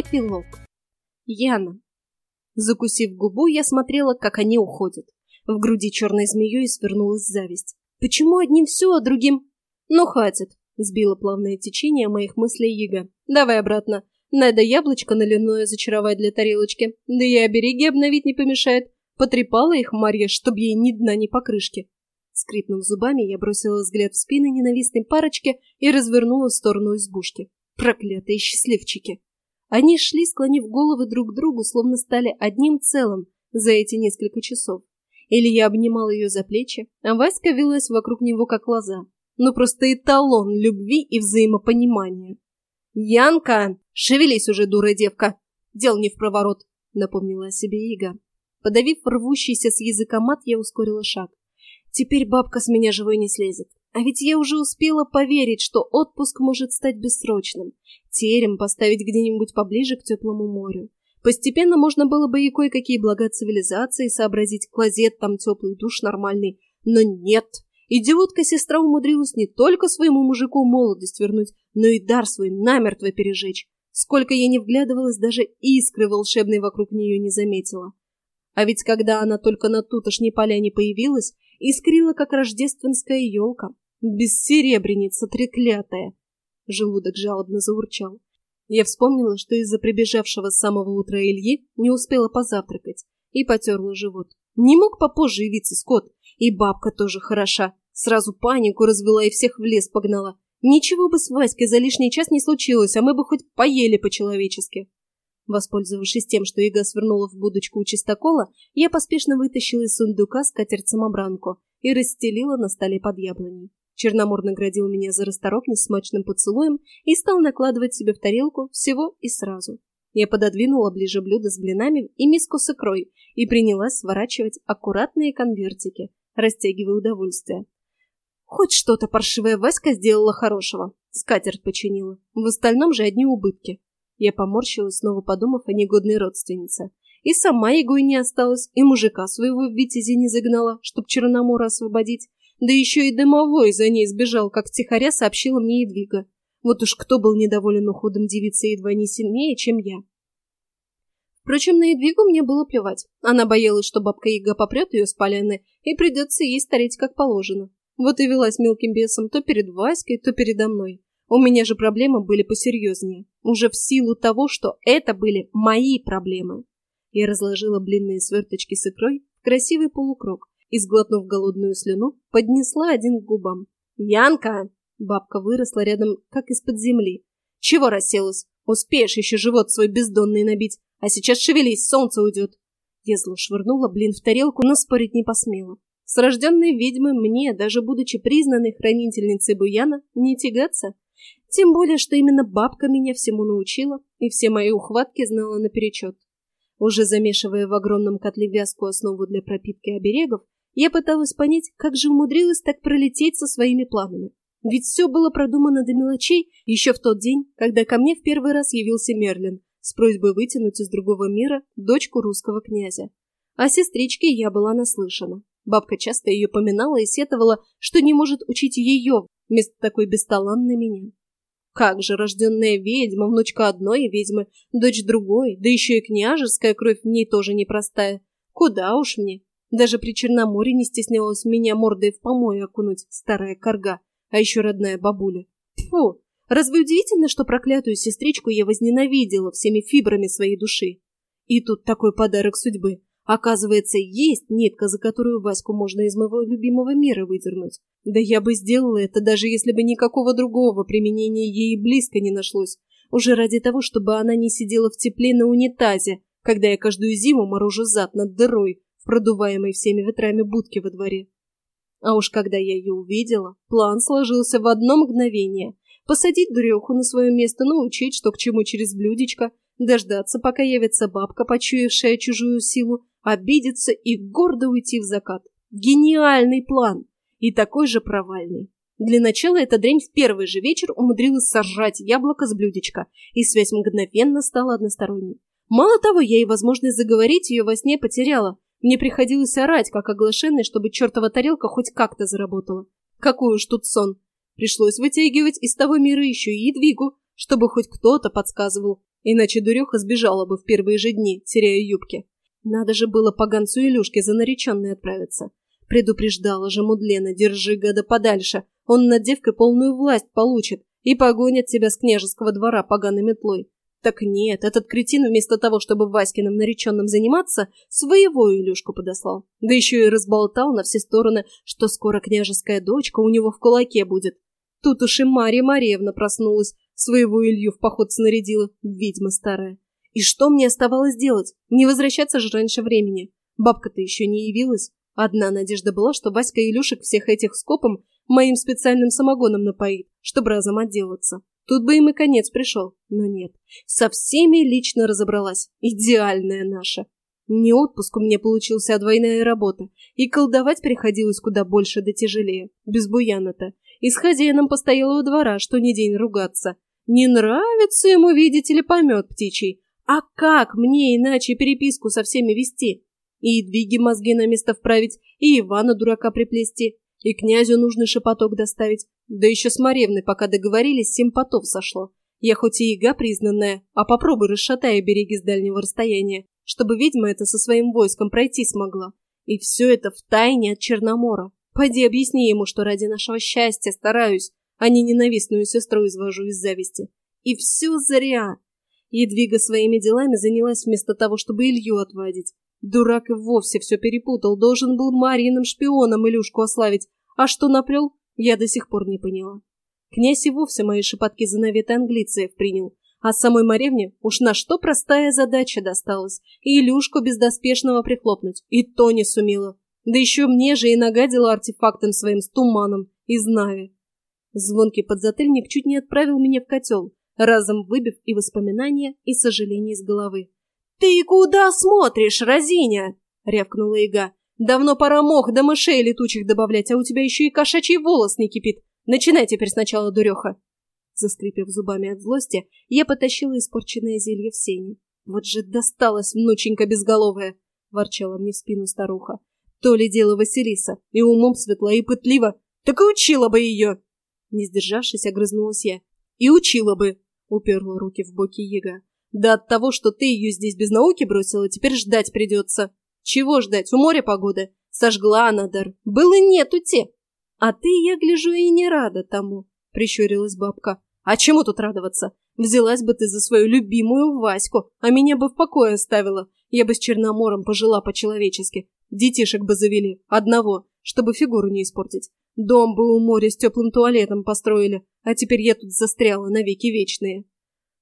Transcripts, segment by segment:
Эпилог. Яна. Закусив губу, я смотрела, как они уходят. В груди черной змеей свернулась зависть. Почему одним все, а другим... Ну, хватит. Сбило плавное течение моих мыслей Яга. Давай обратно. Надо яблочко наливное зачаровать для тарелочки. Да и обереги обновить не помешает. Потрепала их Марья, чтоб ей ни дна, ни покрышки. Скрипнув зубами, я бросила взгляд в спины ненавистной парочки и развернула в сторону избушки. Проклятые счастливчики! Они шли, склонив головы друг к другу, словно стали одним целым за эти несколько часов. Илья обнимал ее за плечи, а Васька велась вокруг него как лоза. Ну просто эталон любви и взаимопонимания. «Янка! Шевелись уже, дура девка! Дел не в проворот!» — напомнила о себе Ига. Подавив рвущийся с языка мат, я ускорила шаг. Теперь бабка с меня живой не слезет. А ведь я уже успела поверить, что отпуск может стать бессрочным. Терем поставить где-нибудь поближе к теплому морю. Постепенно можно было бы и кое-какие блага цивилизации сообразить, клозет там теплый, душ нормальный. Но нет. Идиотка-сестра умудрилась не только своему мужику молодость вернуть, но и дар свой намертво пережечь. Сколько я не вглядывалась, даже искры волшебной вокруг нее не заметила. А ведь когда она только на тутошней поляне появилась, искрила, как рождественская елка. Бессеребреница треклятая. Желудок жалобно заурчал. Я вспомнила, что из-за прибежавшего с самого утра Ильи не успела позавтракать, и потерла живот. Не мог попозже явиться Скотт, и бабка тоже хороша. Сразу панику развела и всех в лес погнала. Ничего бы с Васькой за лишний час не случилось, а мы бы хоть поели по-человечески. Воспользовавшись тем, что Ига свернула в будочку у чистокола, я поспешно вытащила из сундука скатерть-самобранку и расстелила на столе под яблоней. Черномор наградил меня за расторопность смачным поцелуем и стал накладывать себе в тарелку всего и сразу. Я пододвинула ближе блюдо с блинами и миску с икрой и принялась сворачивать аккуратные конвертики, растягивая удовольствие. Хоть что-то паршивая Васька сделала хорошего. Скатерть починила. В остальном же одни убытки. Я поморщилась, снова подумав о негодной родственнице. И сама Егой не осталась, и мужика своего в Витязи не загнала, чтоб Черномора освободить. Да еще и дымовой за ней сбежал, как тихоря сообщила мне Едвига. Вот уж кто был недоволен уходом девицы едва не сильнее, чем я. Впрочем, на Едвигу мне было плевать. Она боялась, что бабка Яга попрет ее с поляны, и придется ей стареть как положено. Вот и велась мелким бесом то перед Васькой, то передо мной. У меня же проблемы были посерьезнее. Уже в силу того, что это были мои проблемы. Я разложила блинные сверточки с икрой в красивый полукруг и, сглотнув голодную слюну, поднесла один к губам. «Янка!» Бабка выросла рядом, как из-под земли. «Чего расселась? Успеешь еще живот свой бездонный набить, а сейчас шевелись, солнце уйдет!» Я зло швырнула блин в тарелку, но спорить не посмела. С рожденной ведьмой мне, даже будучи признанной хранительницей Буяна, не тягаться. Тем более, что именно бабка меня всему научила и все мои ухватки знала наперечет. Уже замешивая в огромном котле вязкую основу для пропитки оберегов, я пыталась понять, как же умудрилась так пролететь со своими планами. Ведь все было продумано до мелочей еще в тот день, когда ко мне в первый раз явился Мерлин с просьбой вытянуть из другого мира дочку русского князя. О сестричке я была наслышана. Бабка часто ее поминала и сетовала, что не может учить ее вместо такой бесталанной меня. Как же рожденная ведьма, внучка одной ведьмы, дочь другой, да еще и княжеская кровь в ней тоже непростая. Куда уж мне. Даже при Черноморе не стеснялась меня мордой в помой окунуть, старая корга, а еще родная бабуля. Фу, разве удивительно, что проклятую сестричку я возненавидела всеми фибрами своей души? И тут такой подарок судьбы. Оказывается, есть нитка, за которую Ваську можно из моего любимого мира выдернуть. Да я бы сделала это, даже если бы никакого другого применения ей близко не нашлось. Уже ради того, чтобы она не сидела в тепле на унитазе, когда я каждую зиму морожу зад над дырой в продуваемой всеми ветрами будке во дворе. А уж когда я ее увидела, план сложился в одно мгновение. Посадить дуреху на свое место, научить, что к чему через блюдечко, дождаться, пока явится бабка, почуявшая чужую силу, обидеться и гордо уйти в закат. Гениальный план! И такой же провальный. Для начала эта дрянь в первый же вечер умудрилась сожрать яблоко с блюдечка, и связь мгновенно стала односторонней. Мало того, я и возможность заговорить ее во сне потеряла. Мне приходилось орать, как оглашенный, чтобы чертова тарелка хоть как-то заработала. Какой уж тут сон. Пришлось вытягивать из того мира еще и едвигу, чтобы хоть кто-то подсказывал, Иначе дуреха сбежала бы в первые же дни, теряя юбки. Надо же было по гонцу Илюшке за нареченной отправиться. Предупреждала же Мудлена, держи гада подальше. Он над девкой полную власть получит и погонит тебя с княжеского двора поганой метлой. Так нет, этот кретин вместо того, чтобы Васькиным нареченным заниматься, своего Илюшку подослал. Да еще и разболтал на все стороны, что скоро княжеская дочка у него в кулаке будет. Тут уж и Марья Марьевна проснулась, своего Илью в поход снарядила, ведьма старая. И что мне оставалось делать? Не возвращаться же раньше времени. Бабка-то еще не явилась. Одна надежда была, что Васька Илюшек всех этих скопом моим специальным самогоном напоит, чтобы разом отделаться. Тут бы им и конец пришел, но нет. Со всеми лично разобралась. Идеальная наша. Не отпуск у меня получился, а двойная работа. И колдовать приходилось куда больше да тяжелее. Без буяна-то. И с хозяином постоялого двора, что не день ругаться. Не нравится ему, видеть или помет птичий. А как мне иначе переписку со всеми вести? И двиги мозги на место вправить, и Ивана дурака приплести. И князю нужный шепоток доставить. Да еще с Маревной, пока договорились, семь потов сошло. Я хоть и яга признанная, а попробуй расшатай береги с дальнего расстояния, чтобы ведьма это со своим войском пройти смогла. И все это в тайне от Черномора. Пойди объясни ему, что ради нашего счастья стараюсь, а не ненавистную сестру извожу из зависти. И все зря. Едвига своими делами занялась вместо того, чтобы Илью отвадить. Дурак и вовсе все перепутал, должен был Марьиным шпионом Илюшку ославить. А что наплел, я до сих пор не поняла. Князь и вовсе мои шепотки за наветы английцев принял. А самой Маревне уж на что простая задача досталась. И Илюшку бездоспешного прихлопнуть. И то не сумела. Да еще мне же и нагадила артефактом своим с туманом из Нави. Звонкий подзатыльник чуть не отправил меня в котел, разом выбив и воспоминания, и сожаления из головы. «Ты куда смотришь, разиня?» — рявкнула яга. «Давно пора мох да мышей летучих добавлять, а у тебя еще и кошачий волос не кипит. Начинай теперь сначала, дуреха!» Заскрипев зубами от злости, я потащила испорченное зелье в сене. «Вот же досталась внученька безголовая!» — ворчала мне в спину старуха. «То ли дело Василиса, и умом светла, и пытлива, так и учила бы ее!» Не сдержавшись, огрызнулась я. «И учила бы!» — уперла руки в боки яга. Да от того, что ты ее здесь без науки бросила, теперь ждать придется. Чего ждать? У моря погода. Сожгла она дар. Было нету те. А ты, я гляжу, и не рада тому, прищурилась бабка. А чему тут радоваться? Взялась бы ты за свою любимую Ваську, а меня бы в покое оставила. Я бы с Черномором пожила по-человечески. Детишек бы завели, одного, чтобы фигуру не испортить. Дом бы у моря с теплым туалетом построили, а теперь я тут застряла навеки вечные.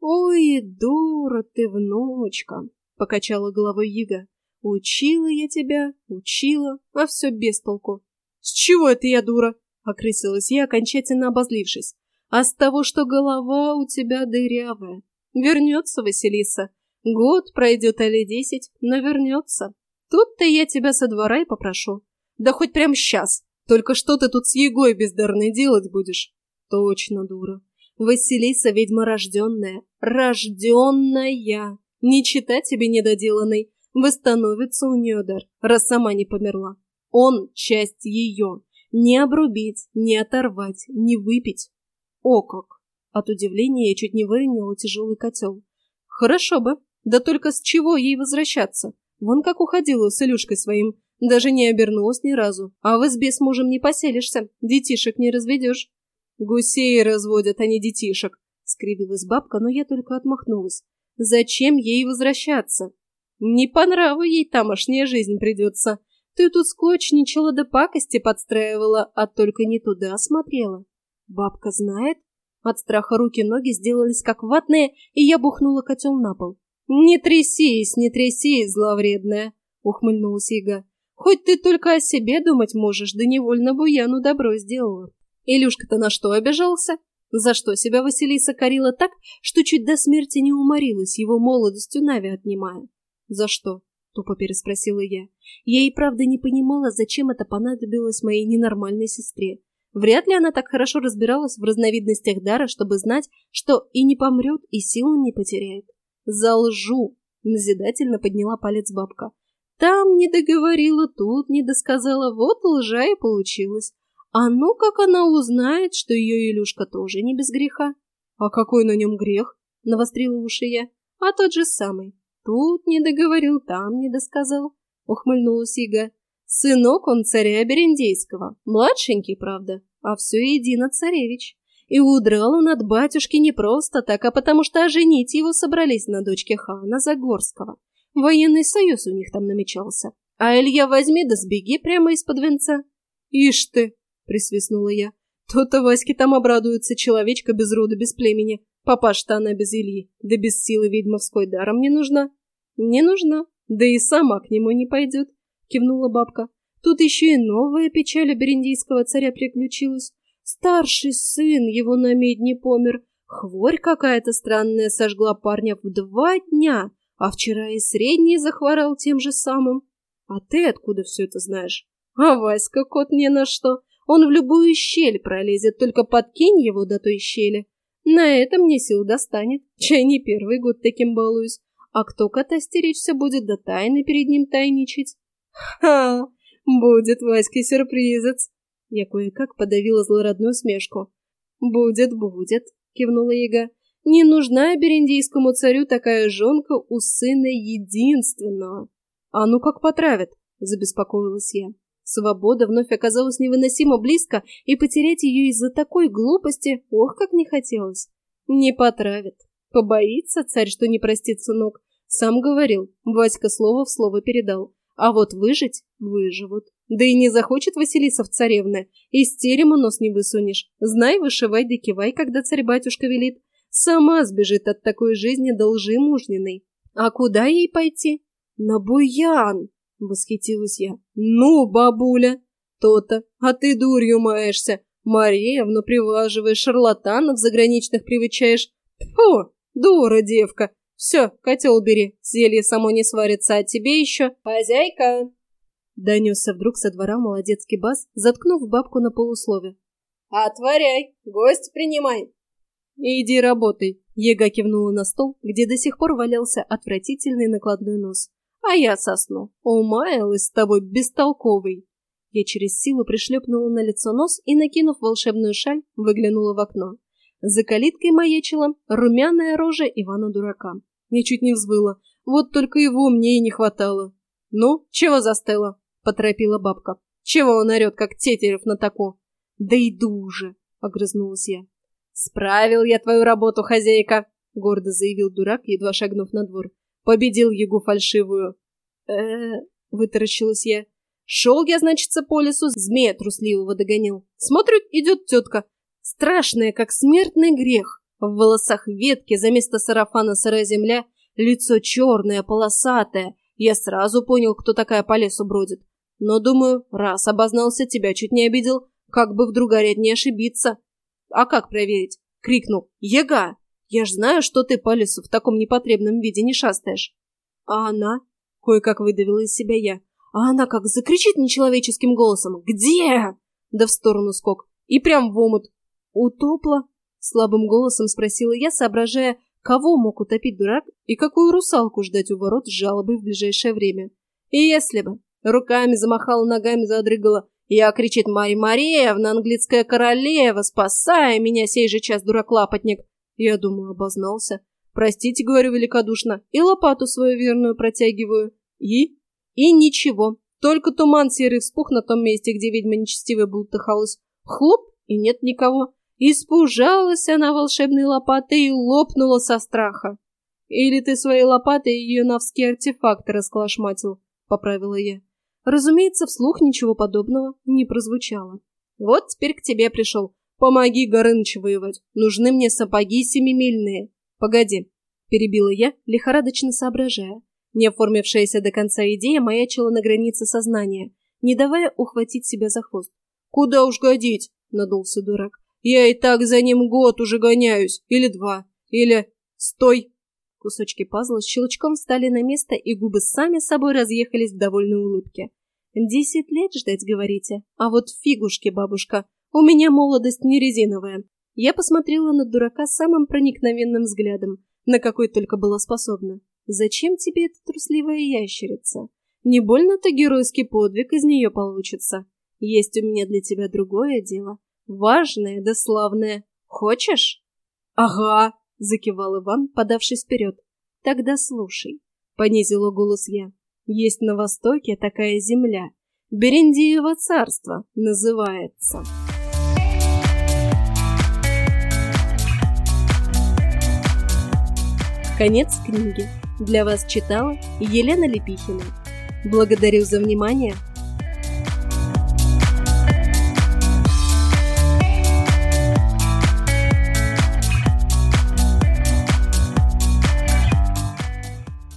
«Ой, дура ты, внучка!» — покачала головой Яга. «Учила я тебя, учила, а все без толку». «С чего это я дура?» — окрысилась я, окончательно обозлившись. «А с того, что голова у тебя дырявая. Вернется Василиса. Год пройдет или десять, но вернется. Тут-то я тебя со двора и попрошу. Да хоть прямо сейчас. Только что ты тут с Егой бездарной делать будешь?» «Точно, дура. Василиса ведьма рожденная, рожденная. Не читать тебе недоделанной. Восстановится у нее дар, раз сама не померла. Он — часть ее. Не обрубить, не оторвать, не выпить. О как! От удивления я чуть не выронила тяжелый котел. Хорошо бы, да только с чего ей возвращаться? Вон как уходила с Илюшкой своим. Даже не обернулась ни разу. А в избе с мужем не поселишься, детишек не разведешь. «Гусей разводят, а не детишек», — скривилась бабка, но я только отмахнулась. «Зачем ей возвращаться? Не по нраву ей тамошняя жизнь придется. Ты тут склочничала да пакости подстраивала, а только не туда смотрела. Бабка знает?» От страха руки-ноги сделались как ватные, и я бухнула котел на пол. «Не трясись, не трясись, зловредная!» — ухмыльнулась Ига. «Хоть ты только о себе думать можешь, да невольно Буяну добро сделала». Илюшка-то на что обижался? За что себя Василиса корила так, что чуть до смерти не уморилась, его молодостью Нави отнимая? За что? Тупо переспросила я. Я и правда не понимала, зачем это понадобилось моей ненормальной сестре. Вряд ли она так хорошо разбиралась в разновидностях дара, чтобы знать, что и не помрет, и силу не потеряет. «Залжу!» — назидательно подняла палец бабка. «Там не договорила, тут не досказала, вот лжа и получилось. А ну как она узнает, что ее Илюшка тоже не без греха? А какой на нем грех? Навострила уши я. а тот же самый. Тут не договорил, там не досказал, ухмыльнулась Ига. Сынок он царя Берендейского, младшенький, правда, а все едино царевич. И удрал он от батюшки не просто так, а потому что оженить его собрались на дочке хана Загорского. Военный союз у них там намечался. А Илья возьми да сбеги прямо из-под венца. Ишь ты, присвистнула я. То-то Ваське там обрадуется человечка без рода, без племени. Папаш-то она без Ильи, да без силы ведьмовской даром не нужна. Не нужна, да и сама к нему не пойдет, кивнула бабка. Тут еще и новая печаль бериндийского царя приключилась. Старший сын его на медне помер. Хворь какая-то странная сожгла парня в два дня, а вчера и средний захворал тем же самым. А ты откуда все это знаешь? А Васька кот не на что. Он в любую щель пролезет, только подкинь его до той щели. На это мне сил достанет. Чай не первый год таким балуюсь. А кто кота стеречься будет, да тайны перед ним тайничать? Ха! Будет Ваське сюрпризец. Я кое-как подавила злородную смешку. «Будет, будет», — кивнула Ига. «Не нужна бериндийскому царю такая жонка у сына единственного». «А ну как потравят?» — забеспокоилась я. Свобода вновь оказалась невыносимо близко, и потерять ее из-за такой глупости, ох, как не хотелось. Не потравит. Побоится царь, что не простит сынок. Сам говорил, Васька слово в слово передал. А вот выжить выживут. Да и не захочет Василиса в царевны. Из терема нос не высунешь. Знай, вышивай да кивай, когда царь-батюшка велит. Сама сбежит от такой жизни до лжи мужниной. А куда ей пойти? На буян! Восхитилась я. Ну, бабуля! То-то. А ты дурью маешься. Мариевну приваживаешь, шарлатанов заграничных привычаешь. Фу, дура девка. Все, котел бери, зелье само не сварится, а тебе еще... Хозяйка! Донесся вдруг со двора молодецкий бас, заткнув бабку на полуслове. «Отворяй! Гость принимай!» «Иди работай!» Ега кивнула на стол, где до сих пор валялся отвратительный накладной нос. «А я сосну. Умаялась с тобой, бестолковый!» Я через силу пришлепнула на лицо нос и, накинув волшебную шаль, выглянула в окно. За калиткой маячила румяная рожа Ивана-дурака. Я чуть не взвыла. Вот только его мне и не хватало. «Ну, чего застыла?» — поторопила бабка. «Чего он орет, как тетерев на таку?» «Да иду уже!» — огрызнулась я. «Справил я твою работу, хозяйка!» — гордо заявил дурак, едва шагнув на двор. «Победил ягу фальшивую!» э вытаращилась я. «Шел я, значится, по лесу, змея трусливого догонял. Смотрит, идет тетка. Страшная, как смертный грех. В волосах ветки, за место сарафана сырая земля, лицо черное, полосатое. Я сразу понял, кто такая по лесу бродит. Но, думаю, раз обознался, тебя чуть не обидел, как бы вдруг горять не ошибиться. А как проверить? Крикнул. Ега! Я ж знаю, что ты по лесу в таком непотребном виде не шастаешь. А она? Кое-как выдавила из себя я. А она как закричит нечеловеческим голосом. Где? Да в сторону скок. И прям в омут. «Утопла?» — слабым голосом спросила я, соображая, кого мог утопить дурак и какую русалку ждать у ворот с жалобой в ближайшее время. И если бы руками замахала, ногами задрыгала, я, кричит Марья Мареевна, английская королева, спасая меня сей же час, дурак-лапотник. Я думаю, обознался. Простите, говорю великодушно, и лопату свою верную протягиваю. И? И ничего. Только туман серый вспух на том месте, где ведьма нечестивая бултыхалась. Хлоп, и нет никого. Испужалась она волшебной лопатой и лопнула со страха. Или ты своей лопатой ее навские артефакты расколошматил, поправила я. Разумеется, вслух ничего подобного не прозвучало. Вот теперь к тебе пришел. Помоги Горыныч воевать. Нужны мне сапоги семимильные. Погоди, перебила я, лихорадочно соображая. Не оформившаяся до конца идея маячила на границе сознания, не давая ухватить себя за хвост. «Куда уж годить?» — надулся дурак. Я и так за ним год уже гоняюсь. Или два. Или... Стой!» Кусочки пазла с щелчком встали на место, и губы сами собой разъехались в довольной улыбке. «Десять лет ждать, говорите? А вот фигушки, бабушка, у меня молодость не резиновая». Я посмотрела на дурака самым проникновенным взглядом, на какой только была способна. «Зачем тебе эта трусливая ящерица? Не больно-то геройский подвиг из нее получится. Есть у меня для тебя другое дело. Важное да славное. Хочешь? Ага, закивал Иван, подавшись вперед. Тогда слушай, понизила голос я. Есть на востоке такая земля. Берендиево царство называется. Конец книги. Для вас читала Елена Лепихина. Благодарю за внимание.